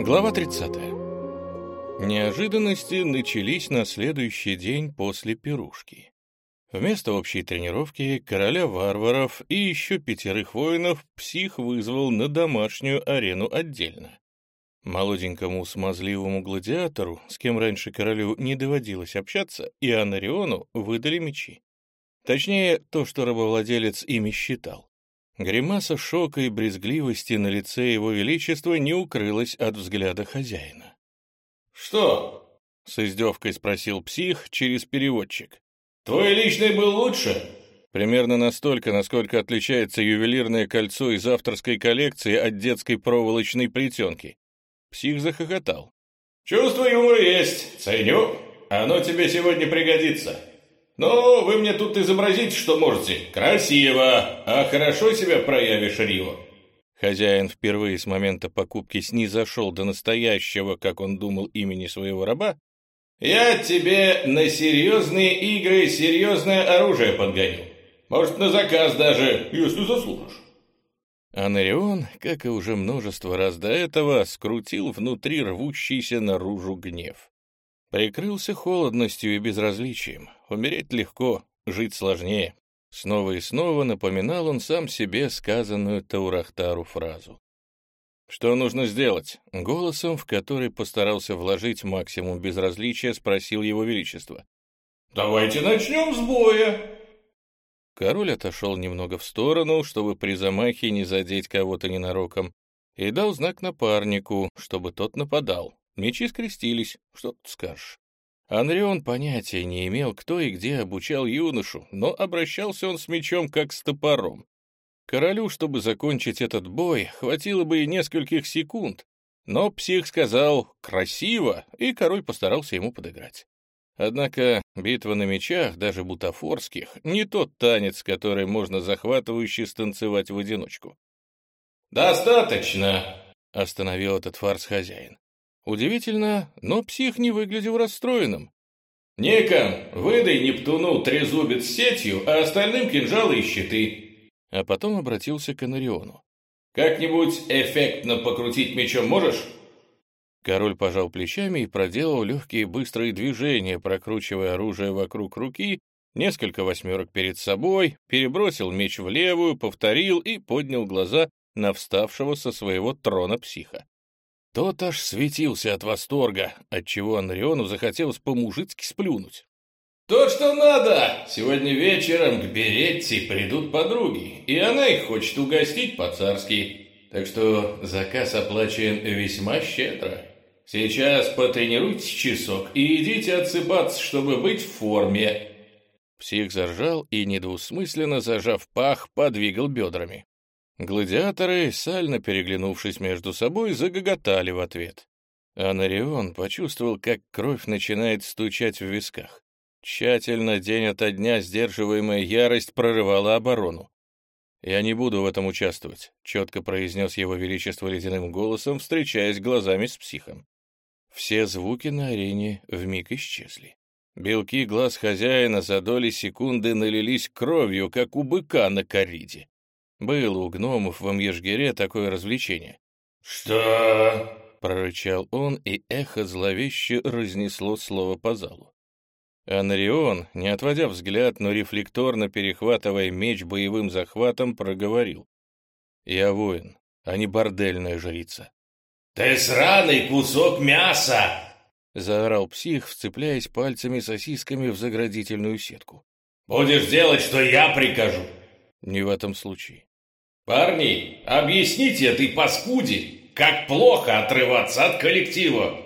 Глава 30. Неожиданности начались на следующий день после пирушки. Вместо общей тренировки короля варваров и еще пятерых воинов псих вызвал на домашнюю арену отдельно. Молоденькому смазливому гладиатору, с кем раньше королю не доводилось общаться, и Анариону выдали мечи. Точнее, то, что рабовладелец ими считал. Гримаса шока и брезгливости на лице его величества не укрылась от взгляда хозяина. «Что?» — с издевкой спросил псих через переводчик. «Твой личный был лучше?» Примерно настолько, насколько отличается ювелирное кольцо из авторской коллекции от детской проволочной плетенки. Псих захохотал. «Чувство юмора есть, ценю. Оно тебе сегодня пригодится. «Ну, вы мне тут изобразите, что можете. Красиво, а хорошо себя проявишь, Рио». Хозяин впервые с момента покупки снизошел до настоящего, как он думал, имени своего раба. «Я тебе на серьезные игры серьезное оружие подгоню. Может, на заказ даже, если заслужишь». Анарион, как и уже множество раз до этого, скрутил внутри рвущийся наружу гнев. Прикрылся холодностью и безразличием. Умереть легко, жить сложнее. Снова и снова напоминал он сам себе сказанную Таурахтару фразу. «Что нужно сделать?» Голосом, в который постарался вложить максимум безразличия, спросил его величество. «Давайте начнем с боя!» Король отошел немного в сторону, чтобы при замахе не задеть кого-то ненароком, и дал знак напарнику, чтобы тот нападал. Мечи скрестились, что тут скажешь. Анрион понятия не имел, кто и где обучал юношу, но обращался он с мечом как с топором. Королю, чтобы закончить этот бой, хватило бы и нескольких секунд, но псих сказал «красиво», и король постарался ему подыграть. Однако битва на мечах, даже бутафорских, не тот танец, который можно захватывающе станцевать в одиночку. «Достаточно», — остановил этот фарс хозяин. Удивительно, но псих не выглядел расстроенным. «Никон, выдай Нептуну трезубец с сетью, а остальным кинжалы и щиты». А потом обратился к Анариону. «Как-нибудь эффектно покрутить мечом можешь?» Король пожал плечами и проделал легкие быстрые движения, прокручивая оружие вокруг руки, несколько восьмерок перед собой, перебросил меч в левую, повторил и поднял глаза на вставшего со своего трона психа. Тот аж светился от восторга, отчего Анриону захотелось по-мужицки сплюнуть. «То, что надо! Сегодня вечером к Беретти придут подруги, и она их хочет угостить по-царски. Так что заказ оплачен весьма щедро. Сейчас потренируйтесь часок и идите отсыпаться, чтобы быть в форме». Псих заржал и, недвусмысленно зажав пах, подвигал бедрами. Гладиаторы, сально переглянувшись между собой, загоготали в ответ. Анарион почувствовал, как кровь начинает стучать в висках. Тщательно, день ото дня сдерживаемая ярость прорывала оборону. «Я не буду в этом участвовать», — четко произнес его величество ледяным голосом, встречаясь глазами с психом. Все звуки на арене вмиг исчезли. Белки глаз хозяина за доли секунды налились кровью, как у быка на кориде. Было у гномов в Амьежгере такое развлечение. «Что?» — прорычал он, и эхо зловеще разнесло слово по залу. Анарион, не отводя взгляд, но рефлекторно перехватывая меч боевым захватом, проговорил. «Я воин, а не бордельная жрица». «Ты сраный кусок мяса!» — заорал псих, вцепляясь пальцами сосисками в заградительную сетку. «Будешь делать, что я прикажу!» «Не в этом случае. «Парни, объясните этой паскуде, как плохо отрываться от коллектива!»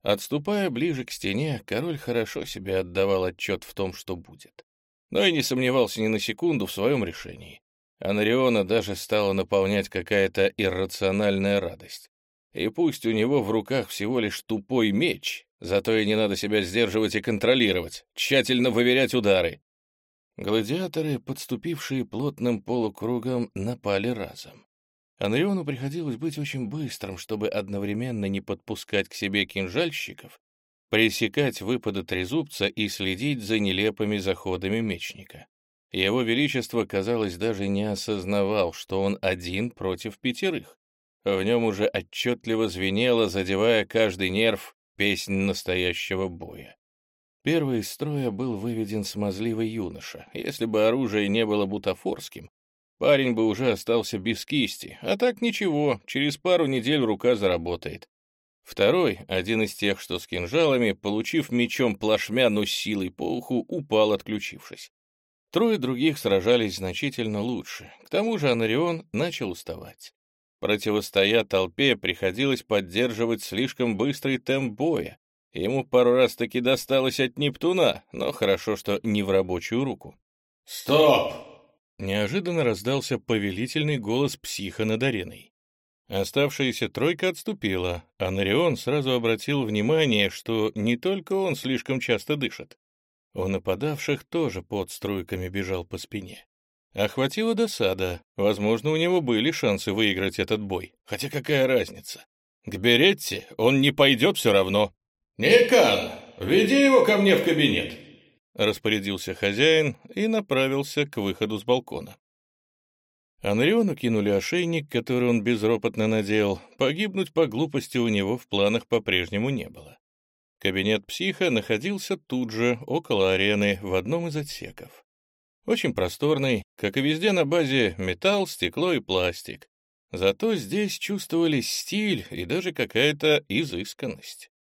Отступая ближе к стене, король хорошо себе отдавал отчет в том, что будет. Но и не сомневался ни на секунду в своем решении. Анариона даже стала наполнять какая-то иррациональная радость. И пусть у него в руках всего лишь тупой меч, зато и не надо себя сдерживать и контролировать, тщательно выверять удары. Гладиаторы, подступившие плотным полукругом, напали разом. Анриону приходилось быть очень быстрым, чтобы одновременно не подпускать к себе кинжальщиков, пресекать выпады трезубца и следить за нелепыми заходами мечника. Его Величество, казалось, даже не осознавал, что он один против пятерых. В нем уже отчетливо звенело, задевая каждый нерв, песнь настоящего боя. Первый из строя был выведен смазливый юноша. Если бы оружие не было бутафорским, парень бы уже остался без кисти, а так ничего, через пару недель рука заработает. Второй, один из тех, что с кинжалами, получив мечом плашмя, но силой по уху, упал, отключившись. Трое других сражались значительно лучше. К тому же Анарион начал уставать. Противостоя толпе, приходилось поддерживать слишком быстрый темп боя. Ему пару раз таки досталось от Нептуна, но хорошо, что не в рабочую руку. «Стоп!» Неожиданно раздался повелительный голос психа над ареной. Оставшаяся тройка отступила, а Нарион сразу обратил внимание, что не только он слишком часто дышит. У нападавших тоже под струйками бежал по спине. Охватила досада. Возможно, у него были шансы выиграть этот бой. Хотя какая разница? К Беретте он не пойдет все равно. «Никан, веди его ко мне в кабинет!» Распорядился хозяин и направился к выходу с балкона. Анриону кинули ошейник, который он безропотно надел. Погибнуть по глупости у него в планах по-прежнему не было. Кабинет психа находился тут же, около арены, в одном из отсеков. Очень просторный, как и везде на базе, металл, стекло и пластик. Зато здесь чувствовались стиль и даже какая-то изысканность.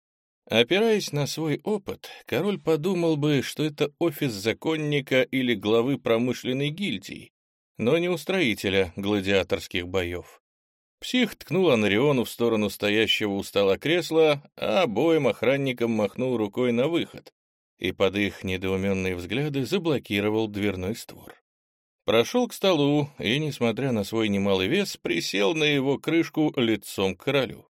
Опираясь на свой опыт, король подумал бы, что это офис законника или главы промышленной гильдии, но не устроителя гладиаторских боев. Псих ткнул Анриону в сторону стоящего у стола кресла, а обоим охранникам махнул рукой на выход и под их недоуменные взгляды заблокировал дверной створ. Прошел к столу и, несмотря на свой немалый вес, присел на его крышку лицом к королю.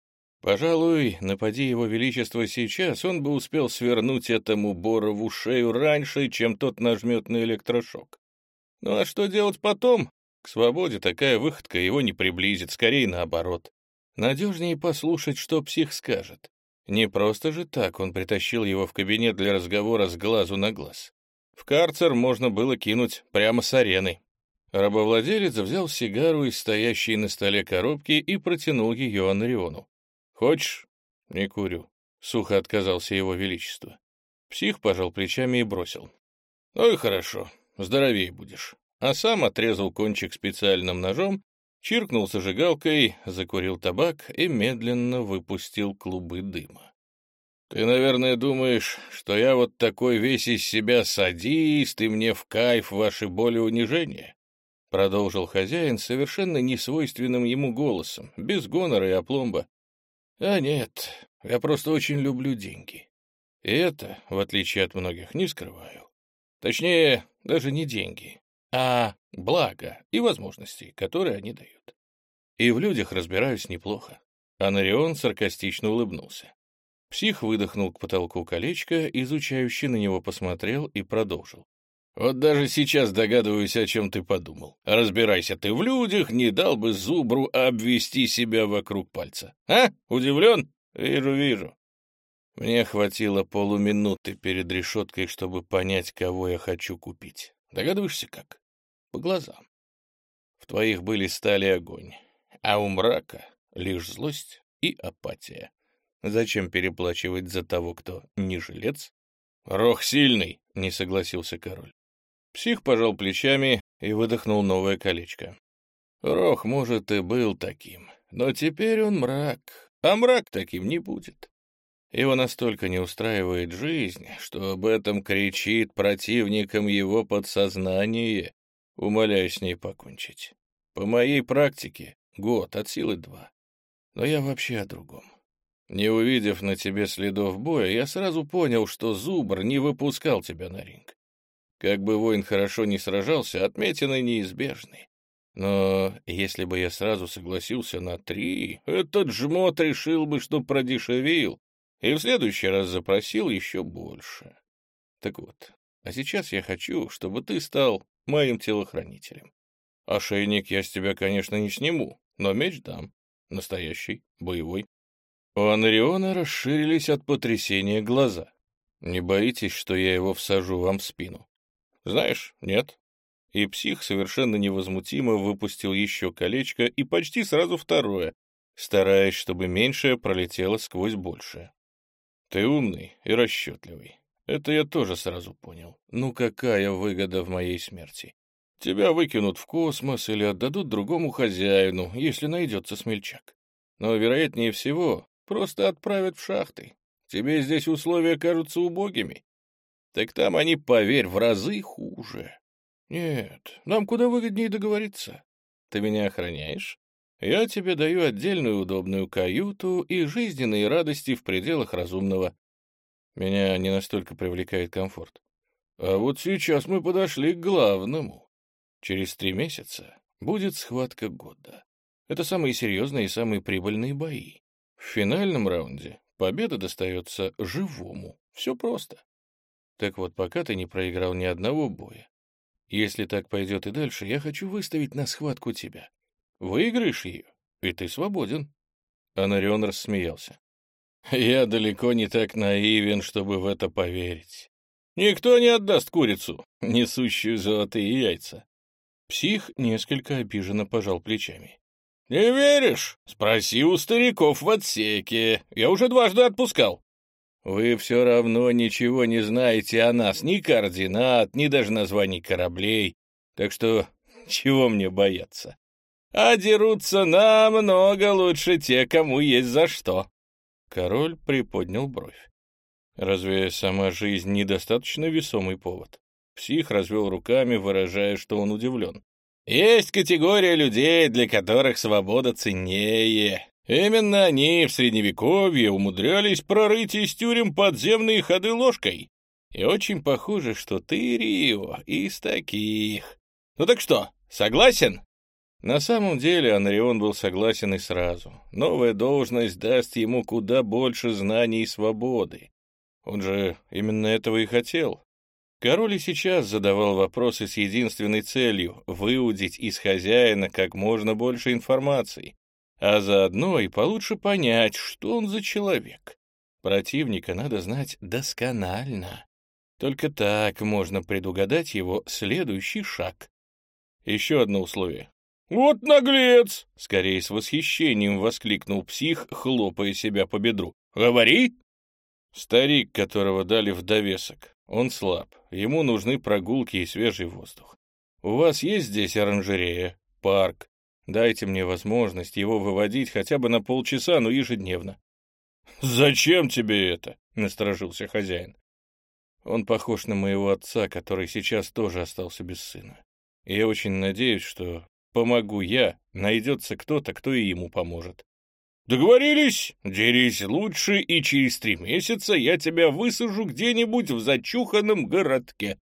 Пожалуй, напади его величество сейчас, он бы успел свернуть этому Борову шею раньше, чем тот нажмет на электрошок. Ну а что делать потом? К свободе такая выходка его не приблизит, скорее наоборот. Надежнее послушать, что псих скажет. Не просто же так он притащил его в кабинет для разговора с глазу на глаз. В карцер можно было кинуть прямо с арены. Рабовладелец взял сигару из стоящей на столе коробки и протянул ее Анриону. «Хочешь?» «Не курю», — сухо отказался его величество. Псих пожал плечами и бросил. «Ну и хорошо, здоровее будешь а сам отрезал кончик специальным ножом, чиркнул зажигалкой, закурил табак и медленно выпустил клубы дыма. «Ты, наверное, думаешь, что я вот такой весь из себя садист, и мне в кайф ваши боли унижения?» Продолжил хозяин совершенно несвойственным ему голосом, без гонора и опломба. «А нет, я просто очень люблю деньги. И это, в отличие от многих, не скрываю. Точнее, даже не деньги, а благо и возможности, которые они дают. И в людях разбираюсь неплохо. Анарион саркастично улыбнулся. Псих выдохнул к потолку колечко, изучающий на него посмотрел и продолжил. «Вот даже сейчас догадываюсь, о чем ты подумал. Разбирайся ты в людях, не дал бы зубру обвести себя вокруг пальца. А? Удивлен? Вижу, вижу. Мне хватило полуминуты перед решеткой, чтобы понять, кого я хочу купить. Догадываешься как? По глазам. В твоих были стали огонь, а у мрака лишь злость и апатия. Зачем переплачивать за того, кто не жилец? Рох сильный, не согласился король. Псих пожал плечами и выдохнул новое колечко. Рох, может, и был таким, но теперь он мрак, а мрак таким не будет. Его настолько не устраивает жизнь, что об этом кричит противникам его подсознание, умоляя с ней покончить. По моей практике год, от силы два. Но я вообще о другом. Не увидев на тебе следов боя, я сразу понял, что Зубр не выпускал тебя на ринг. Как бы воин хорошо не сражался, отметины неизбежны. Но если бы я сразу согласился на три, этот жмот решил бы, что продешевил, и в следующий раз запросил еще больше. Так вот, а сейчас я хочу, чтобы ты стал моим телохранителем. Ошейник я с тебя, конечно, не сниму, но меч дам. Настоящий, боевой. У Анариона расширились от потрясения глаза. Не боитесь, что я его всажу вам в спину? Знаешь, нет. И псих совершенно невозмутимо выпустил еще колечко и почти сразу второе, стараясь, чтобы меньшее пролетело сквозь большее. Ты умный и расчетливый. Это я тоже сразу понял. Ну какая выгода в моей смерти? Тебя выкинут в космос или отдадут другому хозяину, если найдется смельчак. Но, вероятнее всего, просто отправят в шахты. Тебе здесь условия кажутся убогими. Так там они, поверь, в разы хуже. Нет, нам куда выгоднее договориться. Ты меня охраняешь? Я тебе даю отдельную удобную каюту и жизненные радости в пределах разумного. Меня не настолько привлекает комфорт. А вот сейчас мы подошли к главному. Через три месяца будет схватка года. Это самые серьезные и самые прибыльные бои. В финальном раунде победа достается живому. Все просто. Так вот, пока ты не проиграл ни одного боя. Если так пойдет и дальше, я хочу выставить на схватку тебя. Выиграешь ее, и ты свободен. Анарион рассмеялся. Я далеко не так наивен, чтобы в это поверить. Никто не отдаст курицу, несущую золотые яйца. Псих несколько обиженно пожал плечами. «Не веришь? Спроси у стариков в отсеке. Я уже дважды отпускал». «Вы все равно ничего не знаете о нас, ни координат, ни даже названий кораблей, так что чего мне бояться? А дерутся намного лучше те, кому есть за что». Король приподнял бровь. Разве сама жизнь недостаточно весомый повод? Псих развел руками, выражая, что он удивлен. Есть категория людей, для которых свобода ценнее. Именно они в Средневековье умудрялись прорыть из тюрем подземные ходы ложкой. И очень похоже, что ты, Рио, из таких. Ну так что, согласен? На самом деле Анрион был согласен и сразу. Новая должность даст ему куда больше знаний и свободы. Он же именно этого и хотел. Король и сейчас задавал вопросы с единственной целью — выудить из хозяина как можно больше информации, а заодно и получше понять, что он за человек. Противника надо знать досконально. Только так можно предугадать его следующий шаг. Еще одно условие. «Вот наглец!» — скорее с восхищением воскликнул псих, хлопая себя по бедру. «Говори!» Старик, которого дали в довесок. Он слаб, ему нужны прогулки и свежий воздух. У вас есть здесь оранжерея, парк? Дайте мне возможность его выводить хотя бы на полчаса, но ежедневно. «Зачем тебе это?» — насторожился хозяин. Он похож на моего отца, который сейчас тоже остался без сына. Я очень надеюсь, что Помогу я, найдется кто-то, кто и ему поможет. Договорились? Дерись лучше, и через три месяца я тебя высажу где-нибудь в зачуханном городке.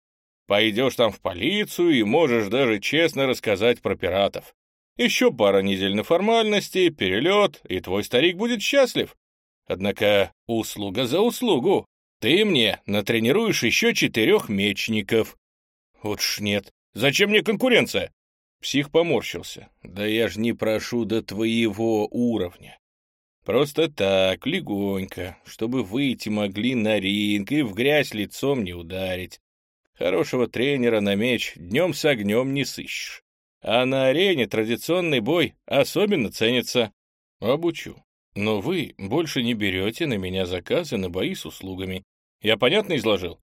Пойдешь там в полицию и можешь даже честно рассказать про пиратов. Еще пара недель на формальности, перелет, и твой старик будет счастлив. Однако услуга за услугу. Ты мне натренируешь еще четырех мечников. Вот ж нет. Зачем мне конкуренция? Псих поморщился. «Да я ж не прошу до твоего уровня. Просто так, легонько, чтобы выйти могли на ринг и в грязь лицом не ударить. Хорошего тренера на меч днем с огнем не сыщешь. А на арене традиционный бой особенно ценится. Обучу. Но вы больше не берете на меня заказы на бои с услугами. Я понятно изложил?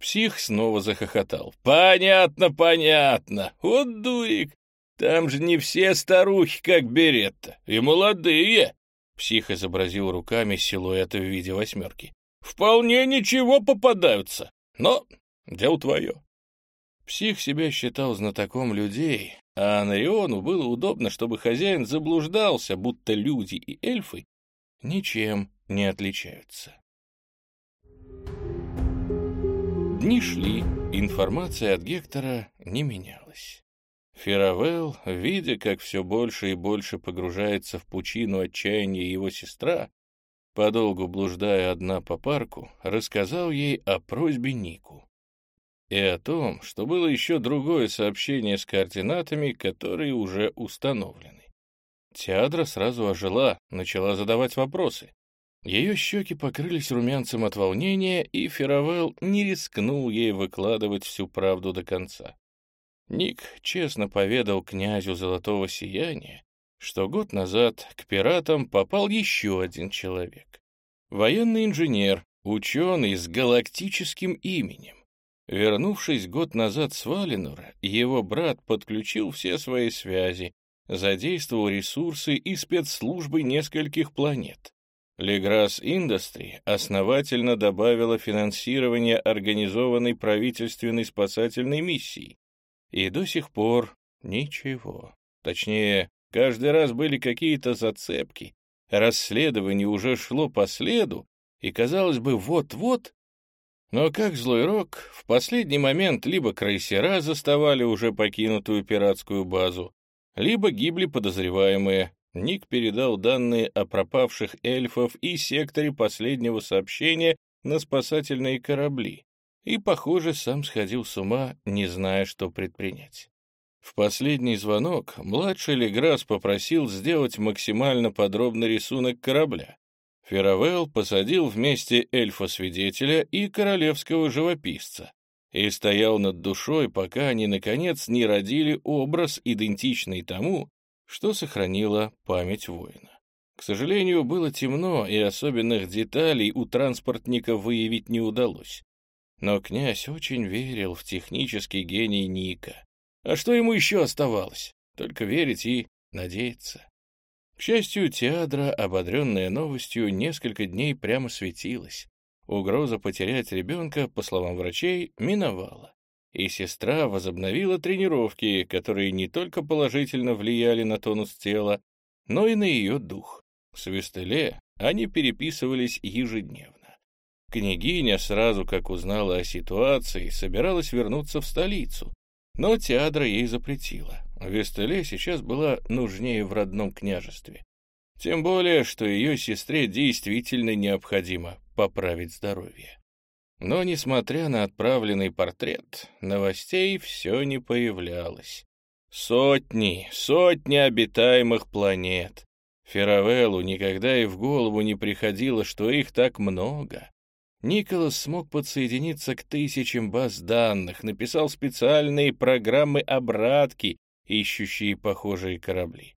Псих снова захохотал. «Понятно, понятно. Вот дурик. Там же не все старухи, как Беретта, и молодые». Псих изобразил руками силуэты в виде восьмерки. «Вполне ничего попадаются, но дело твое». Псих себя считал знатоком людей, а Анариону было удобно, чтобы хозяин заблуждался, будто люди и эльфы ничем не отличаются. Дни шли, информация от Гектора не менялась. Феравелл, видя, как все больше и больше погружается в пучину отчаяния его сестра, подолгу блуждая одна по парку, рассказал ей о просьбе Нику и о том, что было еще другое сообщение с координатами, которые уже установлены. Теадра сразу ожила, начала задавать вопросы. Ее щеки покрылись румянцем от волнения, и Феравелл не рискнул ей выкладывать всю правду до конца. Ник честно поведал князю Золотого Сияния, что год назад к пиратам попал еще один человек. Военный инженер, ученый с галактическим именем. Вернувшись год назад с Валенора, его брат подключил все свои связи, задействовал ресурсы и спецслужбы нескольких планет. Леграсс Индустри основательно добавила финансирование организованной правительственной спасательной миссии. И до сих пор ничего. Точнее, каждый раз были какие-то зацепки. Расследование уже шло по следу, и, казалось бы, вот-вот... Но как злой рок, в последний момент либо крейсера заставали уже покинутую пиратскую базу, либо гибли подозреваемые, Ник передал данные о пропавших эльфов и секторе последнего сообщения на спасательные корабли. И, похоже, сам сходил с ума, не зная, что предпринять. В последний звонок младший Леграс попросил сделать максимально подробный рисунок корабля. Феравелл посадил вместе эльфа-свидетеля и королевского живописца и стоял над душой, пока они, наконец, не родили образ, идентичный тому, что сохранило память воина. К сожалению, было темно, и особенных деталей у транспортника выявить не удалось. Но князь очень верил в технический гений Ника. А что ему еще оставалось? Только верить и надеяться. К счастью, Теадра, ободренная новостью, несколько дней прямо светилась. Угроза потерять ребенка, по словам врачей, миновала и сестра возобновила тренировки, которые не только положительно влияли на тонус тела, но и на ее дух. В Свистеле они переписывались ежедневно. Княгиня, сразу как узнала о ситуации, собиралась вернуться в столицу, но Теадра ей запретила. Вестеле сейчас была нужнее в родном княжестве. Тем более, что ее сестре действительно необходимо поправить здоровье. Но, несмотря на отправленный портрет, новостей все не появлялось. Сотни, сотни обитаемых планет. Феравеллу никогда и в голову не приходило, что их так много. Николас смог подсоединиться к тысячам баз данных, написал специальные программы обратки, ищущие похожие корабли.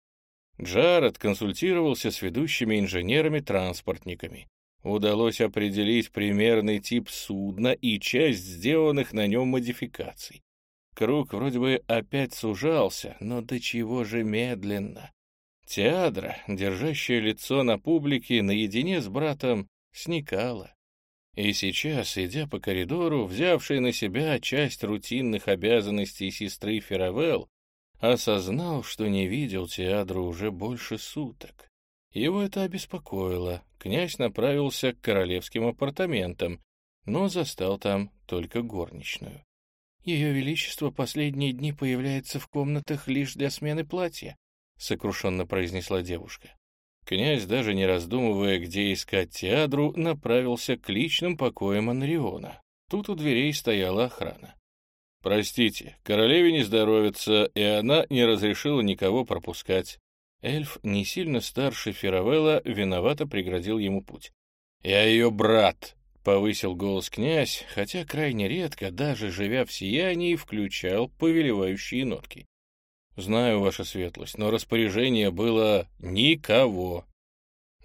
Джаред консультировался с ведущими инженерами-транспортниками удалось определить примерный тип судна и часть сделанных на нем модификаций. Круг вроде бы опять сужался, но до чего же медленно. Теадра, держащая лицо на публике, наедине с братом, сникала. И сейчас, идя по коридору, взявший на себя часть рутинных обязанностей сестры Феравелл, осознал, что не видел Теадру уже больше суток. Его это обеспокоило. Князь направился к королевским апартаментам, но застал там только горничную. «Ее Величество последние дни появляется в комнатах лишь для смены платья», — сокрушенно произнесла девушка. Князь, даже не раздумывая, где искать Теадру, направился к личным покоям Анриона. Тут у дверей стояла охрана. «Простите, королеве не здоровится, и она не разрешила никого пропускать. Эльф, не сильно старше Феравелла, виновато преградил ему путь. «Я ее брат!» — повысил голос князь, хотя крайне редко, даже живя в сиянии, включал повелевающие нотки. «Знаю, ваша светлость, но распоряжение было никого».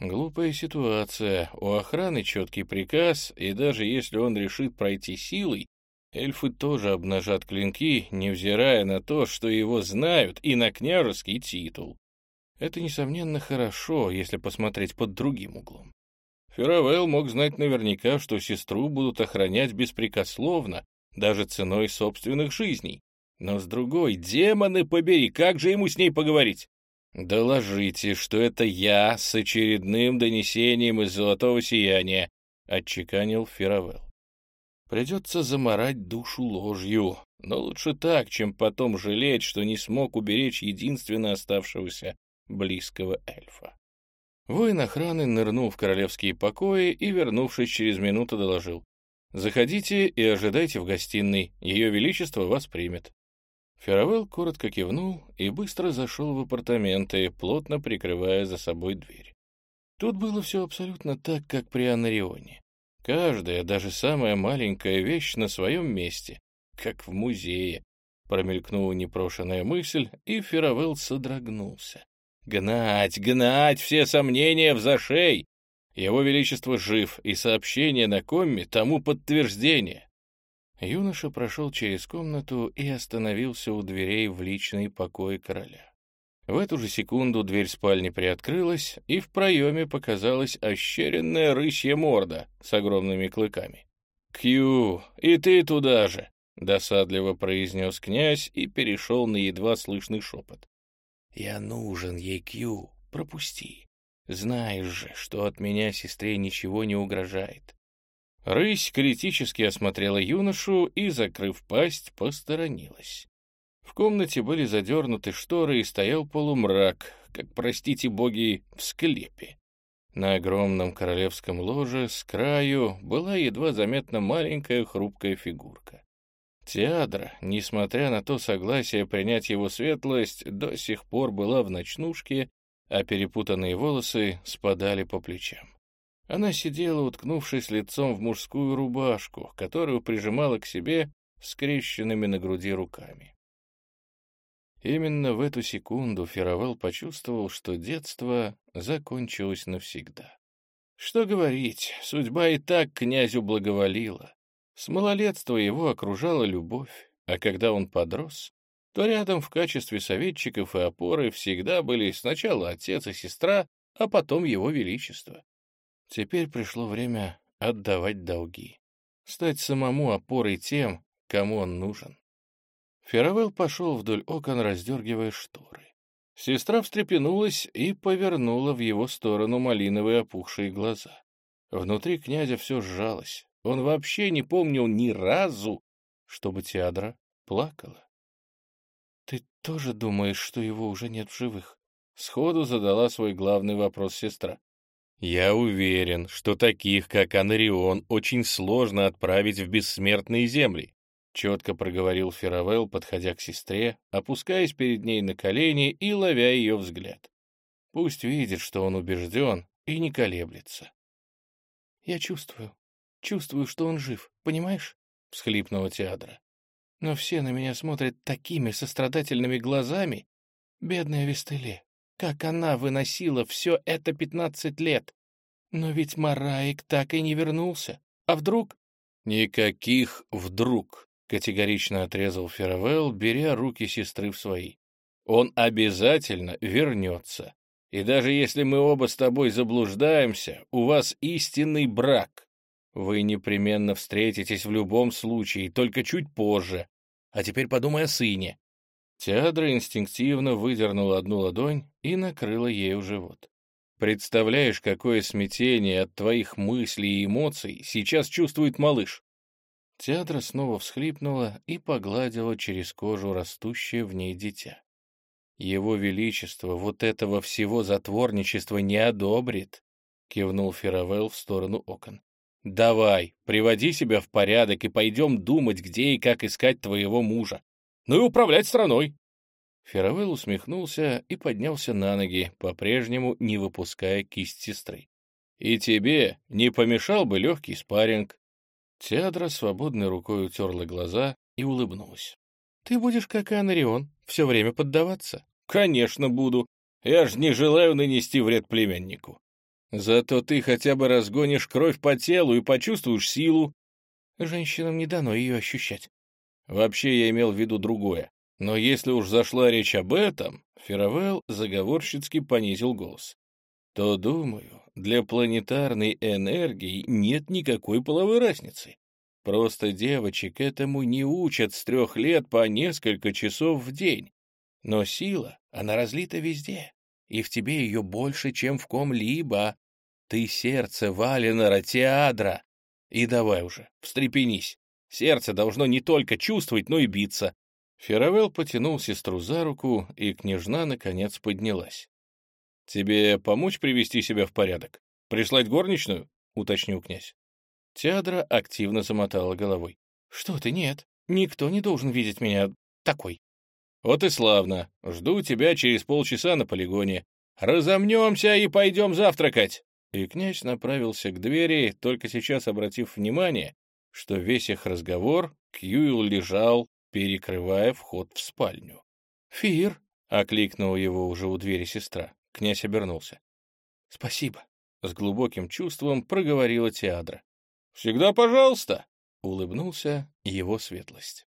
Глупая ситуация. У охраны четкий приказ, и даже если он решит пройти силой, эльфы тоже обнажат клинки, невзирая на то, что его знают, и на княжеский титул. Это, несомненно, хорошо, если посмотреть под другим углом. Феравелл мог знать наверняка, что сестру будут охранять беспрекословно, даже ценой собственных жизней. Но с другой, демоны побери, как же ему с ней поговорить? «Доложите, что это я с очередным донесением из золотого сияния», — отчеканил Феравелл. «Придется заморать душу ложью, но лучше так, чем потом жалеть, что не смог уберечь единственно оставшегося близкого эльфа. Воин охраны нырнул в королевские покои и, вернувшись через минуту, доложил. «Заходите и ожидайте в гостиной, ее величество вас примет». Феравелл коротко кивнул и быстро зашел в апартаменты, плотно прикрывая за собой дверь. Тут было все абсолютно так, как при Анарионе. Каждая, даже самая маленькая вещь на своем месте, как в музее. Промелькнула непрошенная мысль, и Феравелл содрогнулся. Гнать, гнать все сомнения в зашей. Его Величество жив, и сообщение на комме тому подтверждение. Юноша прошел через комнату и остановился у дверей в личный покой короля. В эту же секунду дверь спальни приоткрылась, и в проеме показалась ощеренная рысья морда с огромными клыками. «Кью, и ты туда же!» — досадливо произнес князь и перешел на едва слышный шепот. «Я нужен ей, Кью, пропусти. Знаешь же, что от меня сестре ничего не угрожает. Рысь критически осмотрела юношу и, закрыв пасть, посторонилась. В комнате были задернуты шторы и стоял полумрак, как, простите боги, в склепе. На огромном королевском ложе с краю была едва заметна маленькая хрупкая фигурка. Теадра, несмотря на то согласие принять его светлость, до сих пор была в ночнушке, а перепутанные волосы спадали по плечам. Она сидела, уткнувшись лицом в мужскую рубашку, которую прижимала к себе скрещенными на груди руками. Именно в эту секунду Феравел почувствовал, что детство закончилось навсегда. Что говорить, судьба и так князю благоволила. С малолетства его окружала любовь, а когда он подрос, то рядом в качестве советчиков и опоры всегда были сначала отец и сестра, а потом его величество. Теперь пришло время отдавать долги, стать самому опорой тем, кому он нужен. Феравелл пошел вдоль окон, раздергивая шторы. Сестра встрепенулась и повернула в его сторону малиновые опухшие глаза. Внутри князя все сжалось. Он вообще не помнил ни разу, чтобы Теадра плакала. — Ты тоже думаешь, что его уже нет в живых? Сходу задала свой главный вопрос сестра. Я уверен, что таких, как Анарион, очень сложно отправить в бессмертные земли, четко проговорил Феравел, подходя к сестре, опускаясь перед ней на колени и ловя ее взгляд. Пусть видит, что он убежден и не колеблется. «Я чувствую, чувствую, что он жив, понимаешь?» — всхлипнула Теадра. «Но все на меня смотрят такими сострадательными глазами. Бедная Вестеле, как она выносила все это пятнадцать лет? Но ведь Мараик так и не вернулся. А вдруг? Никаких «вдруг», — категорично отрезал Феравелл, беря руки сестры в свои. Он обязательно вернется. И даже если мы оба с тобой заблуждаемся, у вас истинный брак. Вы непременно встретитесь в любом случае, только чуть позже. А теперь подумай о сыне. Теадра инстинктивно выдернула одну ладонь и накрыла ею живот. Представляешь, какое смятение от твоих мыслей и эмоций сейчас чувствует малыш? Театра снова всхлипнула и погладила через кожу растущее в ней дитя. Его Величество вот этого всего затворничества не одобрит, кивнул Феравелл в сторону окон. Давай, приводи себя в порядок и пойдем думать, где и как искать твоего мужа ну и управлять страной. Феравелл усмехнулся и поднялся на ноги, по-прежнему не выпуская кисть сестры. «И тебе не помешал бы легкий спарринг?» Теадра свободной рукой утерла глаза и улыбнулась. «Ты будешь, как Анарион, все время поддаваться?» «Конечно буду. Я ж не желаю нанести вред племяннику. Зато ты хотя бы разгонишь кровь по телу и почувствуешь силу». Женщинам не дано ее ощущать. Вообще я имел в виду другое. Но если уж зашла речь об этом, Феравелл заговорщицки понизил голос, то, думаю, для планетарной энергии нет никакой половой разницы. Просто девочек этому не учат с трех лет по несколько часов в день. Но сила, она разлита везде, и в тебе ее больше, чем в ком-либо. Ты сердце Валенора Теадра. И давай уже, встрепенись. Сердце должно не только чувствовать, но и биться. Феравел потянул сестру за руку, и княжна, наконец, поднялась. «Тебе помочь привести себя в порядок? Прислать горничную?» — уточнил князь. Теадра активно замотала головой. «Что ты, нет. Никто не должен видеть меня такой». «Вот и славно. Жду тебя через полчаса на полигоне. Разомнемся и пойдем завтракать!» И князь направился к двери, только сейчас обратив внимание, что весь их разговор Кьюил лежал, перекрывая вход в спальню. «Фир, — окликнула его уже у двери сестра. Князь обернулся. «Спасибо», — с глубоким чувством проговорила Теадра. «Всегда пожалуйста», — улыбнулся его светлость.